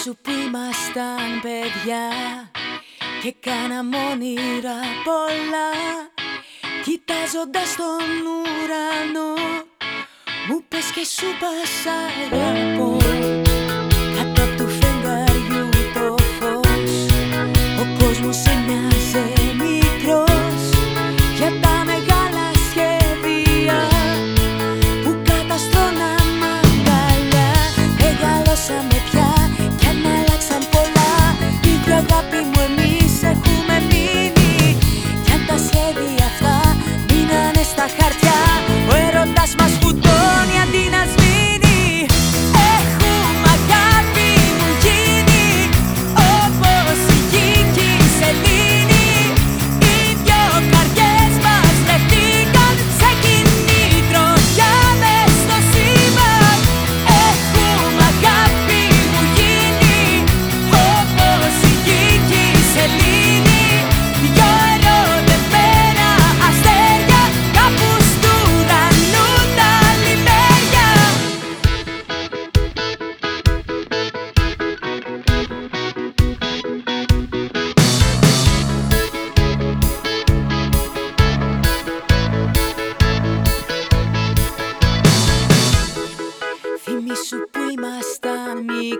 Θυμήσου που ήμασταν παιδιά και κάναμε όνειρα πολλά Κοιτάζοντας τον ουρανό μου πες και σου πας αγαπώ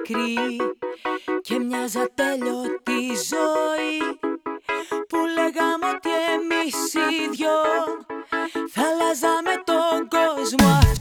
μικροί και μοιάζα τέλειωτη ζωή. Που λέγαμε ότι εμείς οι δυο θα αλλάζαμε τον κόσμο. αυτό